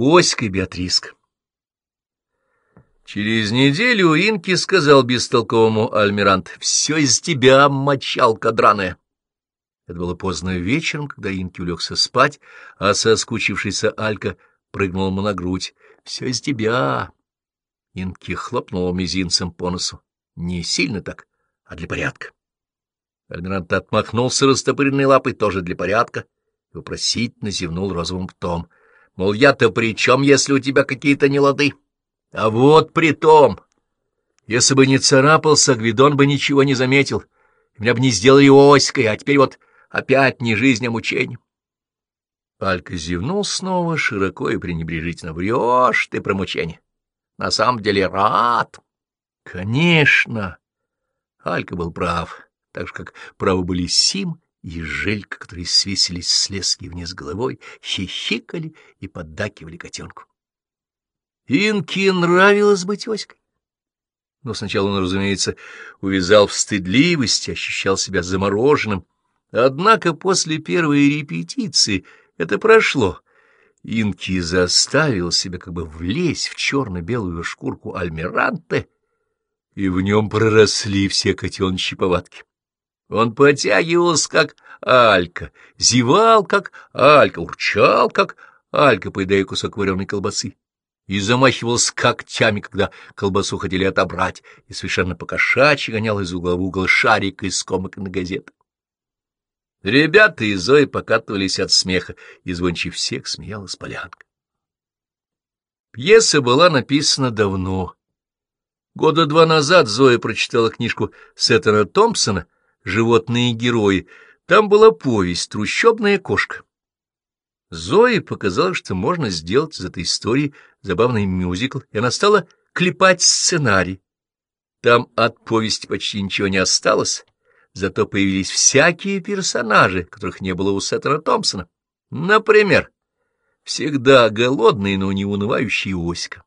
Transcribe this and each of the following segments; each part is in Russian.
Оська и Беатриска. Через неделю Инки сказал бестолковому Альмирант, «Все из тебя, мочалка драная». Это было поздно вечером, когда Инки улегся спать, а соскучившийся Алька прыгнул ему на грудь. «Все из тебя». Инки хлопнул мизинцем по носу. Не сильно так, а для порядка. Альмирант отмахнулся растопыренной лапой, тоже для порядка, и вопросительно зевнул розовым ртом. Мол, я-то при чем, если у тебя какие-то нелады? А вот при том. Если бы не царапался, Гвидон бы ничего не заметил. Меня бы не сделали оськой, а теперь вот опять не жизнь, а мучение. Алька зевнул снова широко и пренебрежительно. Врешь ты про мучение. На самом деле рад. Конечно. Алька был прав, так же, как правы были Сим и Желька, которые свесились с лески вниз головой, хихикали и поддакивали котенку. Инке нравилось быть Оськой. Но сначала он, разумеется, увязал в стыдливости, ощущал себя замороженным. Однако после первой репетиции это прошло. Инки заставил себя как бы влезть в черно-белую шкурку альмиранте, и в нем проросли все котеночьи повадки. Он потягивался, как Алька, зевал, как Алька, урчал, как Алька, поедая кусок вареной колбасы, и замахивался когтями, когда колбасу хотели отобрать, и совершенно покошачьи гонял из угла в угол шарик из комок на газет. Ребята и Зои покатывались от смеха, и звонче всех смеялась полянка. Пьеса была написана давно. Года два назад Зоя прочитала книжку Сеттона Томпсона — животные герои. Там была повесть «Трущобная кошка». Зои показалось, что можно сделать из этой истории забавный мюзикл, и она стала клепать сценарий. Там от повести почти ничего не осталось, зато появились всякие персонажи, которых не было у Сеттера Томпсона. Например, всегда голодный, но не унывающий Оська.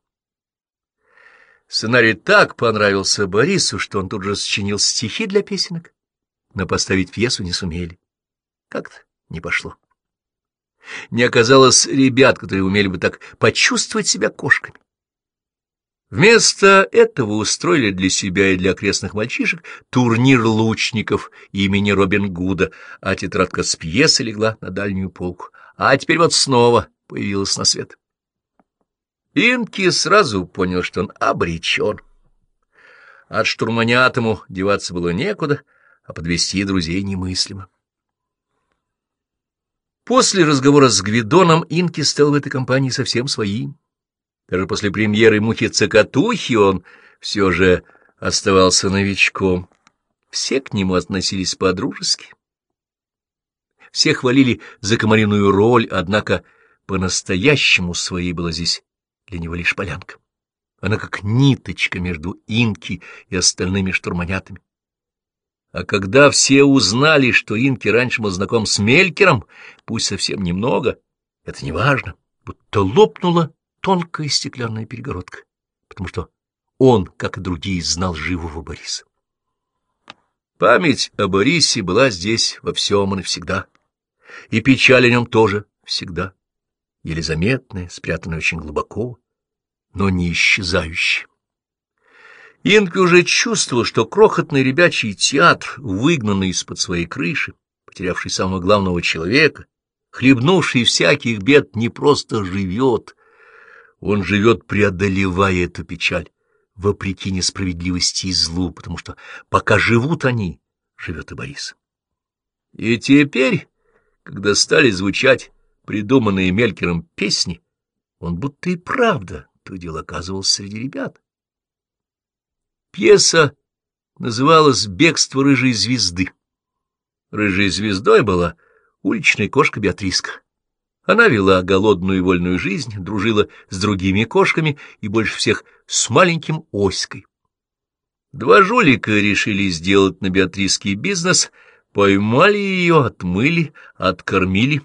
Сценарий так понравился Борису, что он тут же сочинил стихи для песенок но поставить пьесу не сумели. Как-то не пошло. Не оказалось ребят, которые умели бы так почувствовать себя кошками. Вместо этого устроили для себя и для окрестных мальчишек турнир лучников имени Робин Гуда, а тетрадка с пьесой легла на дальнюю полку. А теперь вот снова появилась на свет. Инки сразу понял, что он обречен. От штурманятому деваться было некуда, а подвести друзей немыслимо. После разговора с Гвидоном Инки стал в этой компании совсем своим. Даже после премьеры «Мухи-цокотухи» он все же оставался новичком. Все к нему относились по-дружески. Все хвалили за комариную роль, однако по-настоящему своей была здесь для него лишь полянка. Она как ниточка между Инки и остальными штурманятами. А когда все узнали, что Инки раньше был знаком с Мелькером, пусть совсем немного, это не важно, будто лопнула тонкая стеклянная перегородка, потому что он, как и другие, знал живого Бориса. Память о Борисе была здесь во всем и навсегда, и печаль о нем тоже всегда, еле заметная, спрятанная очень глубоко, но не исчезающая. Инка уже чувствовал, что крохотный ребячий театр, выгнанный из-под своей крыши, потерявший самого главного человека, хлебнувший всяких бед, не просто живет. Он живет, преодолевая эту печаль, вопреки несправедливости и злу, потому что пока живут они, живет и Борис. И теперь, когда стали звучать придуманные Мелькером песни, он будто и правда то дело оказывался среди ребят. Пьеса называлась «Бегство рыжей звезды». Рыжей звездой была уличная кошка Беатриска. Она вела голодную и вольную жизнь, дружила с другими кошками и больше всех с маленьким Оськой. Два жулика решили сделать на Беатриске бизнес, поймали ее, отмыли, откормили,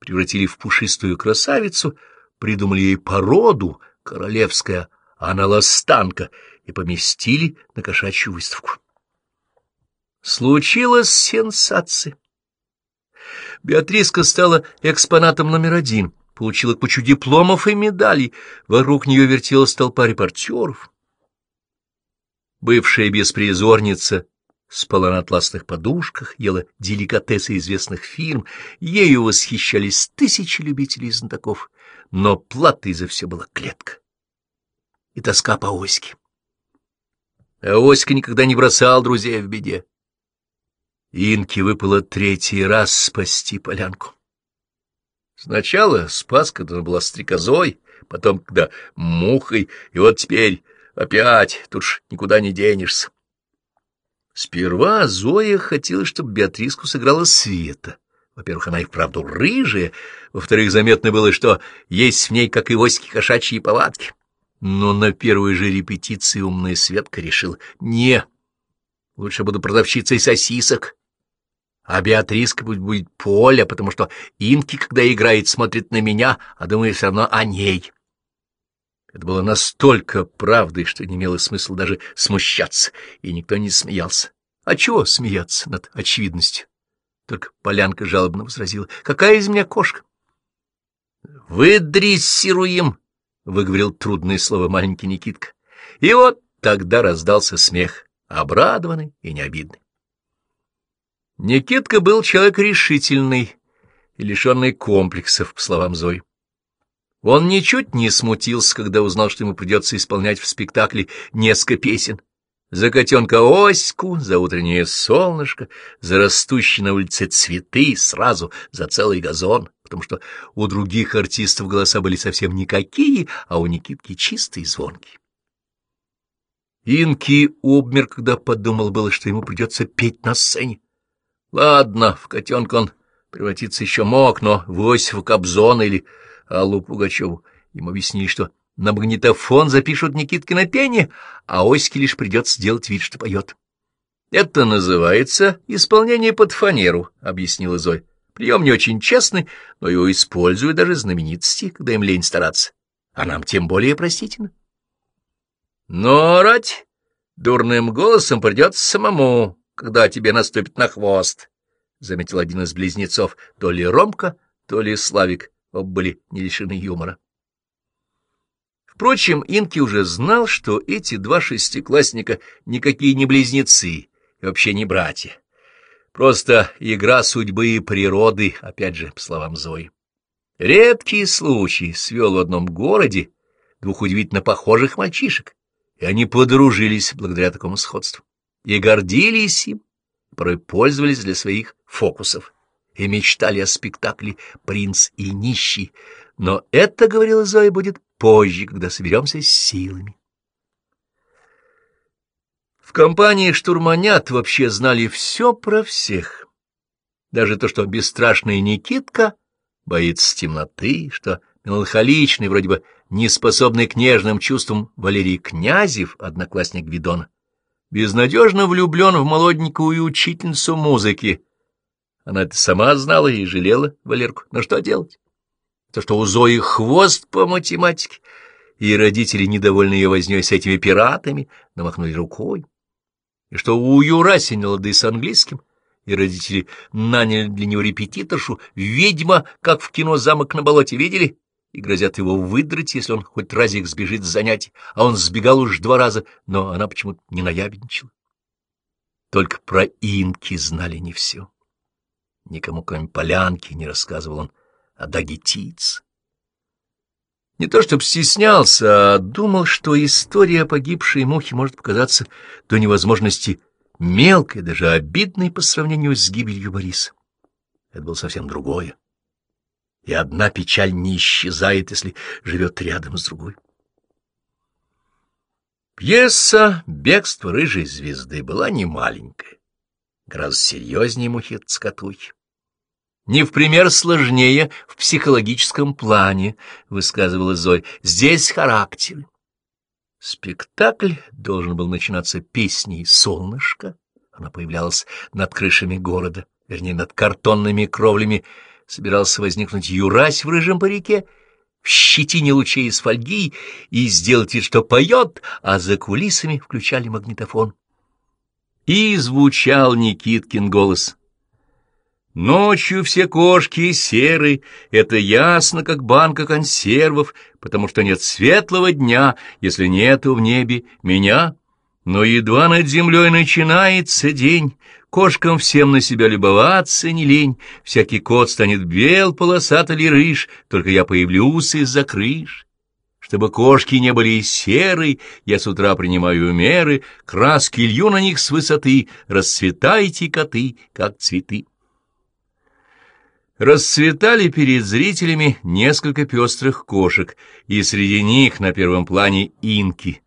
превратили в пушистую красавицу, придумали ей породу, королевская аналастанка, и поместили на кошачью выставку. Случилась сенсация. Беатриска стала экспонатом номер один, получила кучу дипломов и медалей, вокруг нее вертелась толпа репортеров. Бывшая беспризорница спала на атласных подушках, ела деликатесы известных фирм, ею восхищались тысячи любителей знатоков, но платой за все была клетка и тоска по Оське. А Оська никогда не бросал друзей в беде. Инке выпало третий раз спасти полянку. Сначала спас, когда она была стрекозой, потом, когда мухой, и вот теперь опять, тут ж никуда не денешься. Сперва Зоя хотела, чтобы Беатриску сыграла Света. Во-первых, она и вправду рыжая, во-вторых, заметно было, что есть в ней, как и Оськи, кошачьи повадки. Но на первой же репетиции умная Светка решила, не, лучше буду продавщицей сосисок. А Беатриска пусть будет Поля, потому что Инки, когда играет, смотрит на меня, а думает все равно о ней. Это было настолько правдой, что не имело смысла даже смущаться, и никто не смеялся. А чего смеяться над очевидностью? Только Полянка жалобно возразила. «Какая из меня кошка?» «Выдрессируем!» Выговорил трудное слово маленький Никитка. И вот тогда раздался смех, обрадованный и необидный. Никитка был человек решительный и лишенный комплексов, по словам Зои. Он ничуть не смутился, когда узнал, что ему придется исполнять в спектакле несколько песен. За котенка Оську, за утреннее солнышко, за растущие на улице цветы, сразу за целый газон потому что у других артистов голоса были совсем никакие, а у Никитки чистые и звонкие. Инки обмер, когда подумал было, что ему придется петь на сцене. Ладно, в котенка он превратиться еще мог, но в Иосифа Кобзона или Аллу Пугачеву ему объяснили, что на магнитофон запишут Никиткино пение, а Оське лишь придется сделать вид, что поет. — Это называется исполнение под фанеру, — объяснила Зоя. Прием не очень честный, но его используют даже знаменитости, когда им лень стараться. А нам тем более простительно. Но орать дурным голосом придется самому, когда тебе наступит на хвост, — заметил один из близнецов, то ли Ромка, то ли Славик, оба были не лишены юмора. Впрочем, Инки уже знал, что эти два шестиклассника никакие не близнецы и вообще не братья. Просто игра судьбы и природы, опять же, по словам Зои. Редкий случай свел в одном городе двух удивительно похожих мальчишек, и они подружились благодаря такому сходству, и гордились им, порой пользовались для своих фокусов, и мечтали о спектакле «Принц и нищий», но это, говорила Зоя, будет позже, когда соберемся с силами. В компании штурманят вообще знали все про всех. Даже то, что бесстрашный Никитка боится темноты, что меланхоличный, вроде бы неспособный к нежным чувствам Валерий Князев, одноклассник Видона, безнадежно влюблен в молоденькую учительницу музыки. Она это сама знала и жалела Валерку. Но что делать? То, что у Зои хвост по математике, и родители, недовольные ее вознёй с этими пиратами, намахнули рукой и что у Юраси не лады с английским, и родители наняли для него репетиторшу, ведьма, как в кино «Замок на болоте» видели, и грозят его выдрать, если он хоть разик сбежит с занятий, а он сбегал уж два раза, но она почему-то не наябедничала. Только про инки знали не все. Никому, кроме полянки, не рассказывал он о дагетиц. Не то чтобы стеснялся, а думал, что история о погибшей мухе может показаться до невозможности мелкой, даже обидной по сравнению с гибелью Бориса. Это было совсем другое. И одна печаль не исчезает, если живет рядом с другой. Пьеса «Бегство рыжей звезды» была не маленькая, гораздо серьезнее мухи цкатухи не в пример сложнее в психологическом плане, — высказывала Зоя. Здесь характеры. Спектакль должен был начинаться песней «Солнышко». Она появлялась над крышами города, вернее, над картонными кровлями. Собирался возникнуть Юрась в рыжем парике, в щетине лучей из фольги, и сделать вид, что поет, а за кулисами включали магнитофон. И звучал Никиткин голос — Ночью все кошки серы, это ясно, как банка консервов, потому что нет светлого дня, если нету в небе меня. Но едва над землей начинается день, кошкам всем на себя любоваться не лень, всякий кот станет бел, полосатый ли рыж, только я появлюсь из-за крыш. Чтобы кошки не были серы, я с утра принимаю меры, краски лью на них с высоты, расцветайте, коты, как цветы. Расцветали перед зрителями несколько пестрых кошек, и среди них на первом плане инки.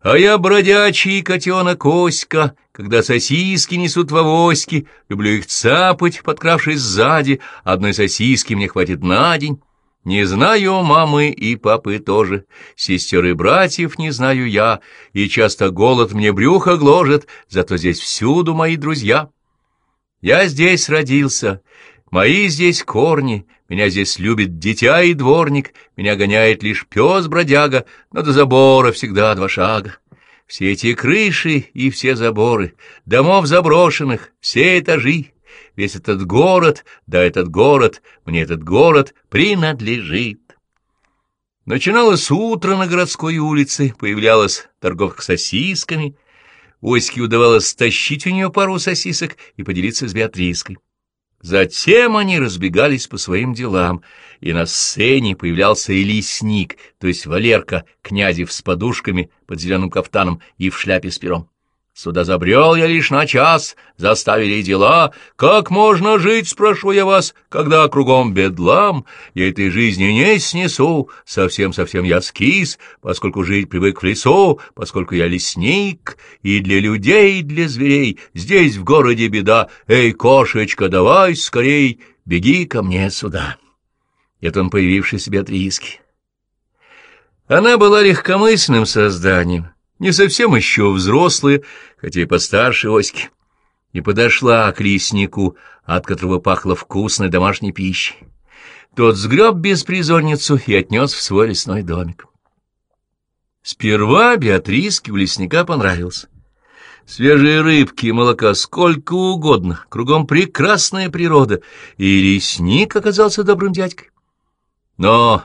А я бродячий котенок Оська, когда сосиски несут в авоськи, люблю их цапать, подкравшись сзади, одной сосиски мне хватит на день. Не знаю мамы и папы тоже, сестер и братьев не знаю я, и часто голод мне брюхо гложет, зато здесь всюду мои друзья. Я здесь родился, мои здесь корни, меня здесь любит дитя и дворник, меня гоняет лишь пес-бродяга, но до забора всегда два шага. Все эти крыши и все заборы, домов заброшенных, все этажи, Весь этот город, да этот город, мне этот город принадлежит. Начиналось утро на городской улице, появлялась торговка сосисками. Оське удавалось стащить у нее пару сосисок и поделиться с Беатриской. Затем они разбегались по своим делам, и на сцене появлялся и лесник, то есть Валерка, князев с подушками под зеленым кафтаном и в шляпе с пером. Сюда забрел я лишь на час, заставили дела. Как можно жить, спрошу я вас, когда кругом бедлам? Я этой жизни не снесу, совсем-совсем я скис, поскольку жить привык в лесу, поскольку я лесник, и для людей, и для зверей здесь в городе беда. Эй, кошечка, давай скорей, беги ко мне сюда. Это он появившийся Беатриски. Она была легкомысленным созданием, не совсем еще взрослая, хотя и постарше Оськи, и подошла к леснику, от которого пахло вкусной домашней пищей. Тот сгреб беспризорницу и отнес в свой лесной домик. Сперва Беатриске у лесника понравился. Свежие рыбки молока сколько угодно, кругом прекрасная природа, и лесник оказался добрым дядькой. Но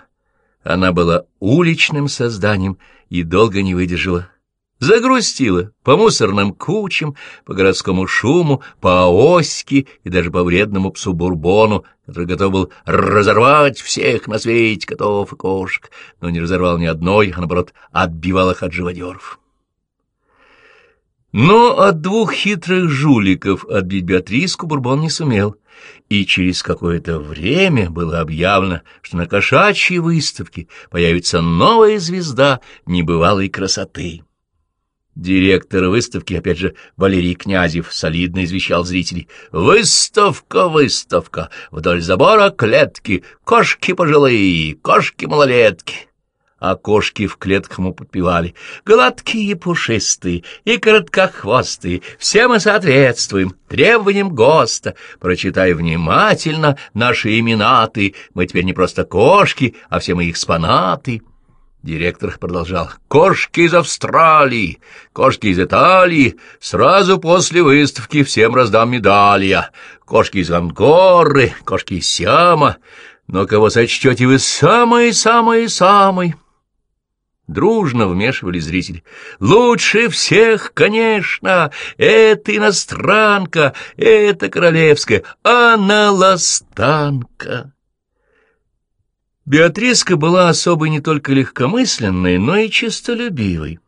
она была уличным созданием и долго не выдержала Загрустила по мусорным кучам, по городскому шуму, по оське и даже по вредному псу Бурбону, который готов был разорвать всех на свете котов и кошек, но не разорвал ни одной, а, наоборот, отбивал их от живодеров. Но от двух хитрых жуликов отбить Беатриску Бурбон не сумел, и через какое-то время было объявлено, что на кошачьей выставке появится новая звезда небывалой красоты. Директор выставки, опять же, Валерий Князев, солидно извещал зрителей. «Выставка, выставка! Вдоль забора клетки, кошки пожилые, кошки-малолетки!» А кошки в клетках ему подпевали. «Гладкие, пушистые и короткохвостые, все мы соответствуем требованиям ГОСТа. Прочитай внимательно наши имена ты, мы теперь не просто кошки, а все мы экспонаты». Директор продолжал. «Кошки из Австралии, кошки из Италии. Сразу после выставки всем раздам медалья. Кошки из Ангоры, кошки из Сиама. Но кого сочтете вы самый-самый-самый?» Дружно вмешивали зрители. «Лучше всех, конечно! Это иностранка, это королевская, она ластанка!» Беатриска была особой не только легкомысленной, но и честолюбивой.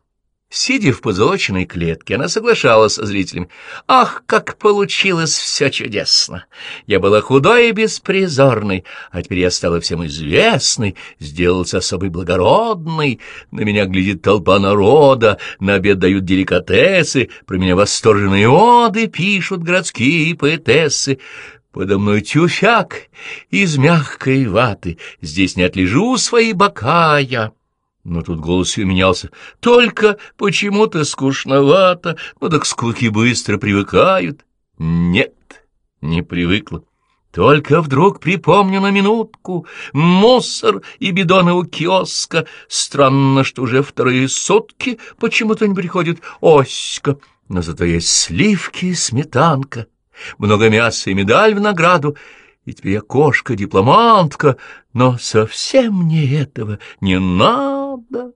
Сидя в позолоченной клетке, она соглашалась со зрителями. «Ах, как получилось все чудесно! Я была худой и беспризорной, а теперь я стала всем известной, сделался особой благородной, на меня глядит толпа народа, на обед дают деликатесы, про меня восторженные оды пишут городские поэтессы. Подо мной тюфяк из мягкой ваты, здесь не отлежу свои бока я. Но тут голос ее менялся. Только почему-то скучновато, ну так скуки быстро привыкают. Нет, не привыкла. Только вдруг припомню на минутку мусор и бидоны у киоска. Странно, что уже вторые сутки почему-то не приходит Оська, но зато есть сливки и сметанка много мяса и медаль в награду, и теперь я кошка-дипломантка, но совсем мне этого не надо.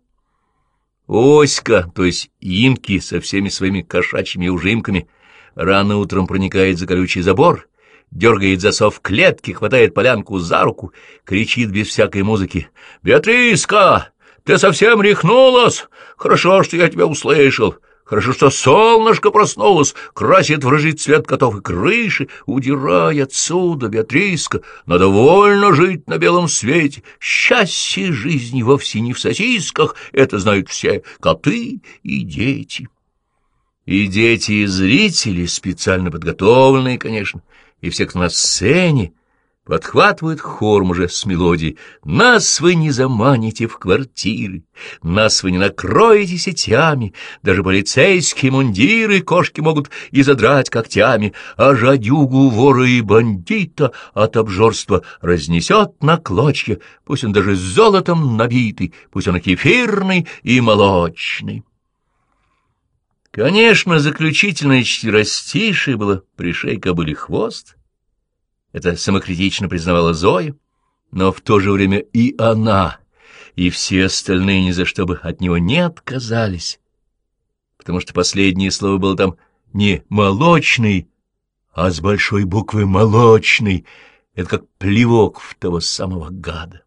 Оська, то есть инки со всеми своими кошачьими ужимками, рано утром проникает за колючий забор, дергает засов клетки, хватает полянку за руку, кричит без всякой музыки. «Беатриска, ты совсем рехнулась? Хорошо, что я тебя услышал. Хорошо, что солнышко проснулось, красит в рыжий цвет котов и крыши. Удирай отсюда, Беатриска, надо вольно жить на белом свете. Счастье жизни вовсе не в сосисках, это знают все коты и дети. И дети, и зрители, специально подготовленные, конечно, и все, кто на сцене, подхватывает хорм уже с мелодией «Нас вы не заманите в квартиры, нас вы не накроете сетями, даже полицейские мундиры кошки могут и задрать когтями, а жадюгу, вора и бандита от обжорства разнесет на клочья, пусть он даже золотом набитый, пусть он кефирный и молочный». Конечно, заключительное четверостишее было «Пришей кобыли хвост», это самокритично признавала Зоя, но в то же время и она, и все остальные ни за что бы от него не отказались, потому что последнее слово было там не «молочный», а с большой буквы «молочный». Это как плевок в того самого гада.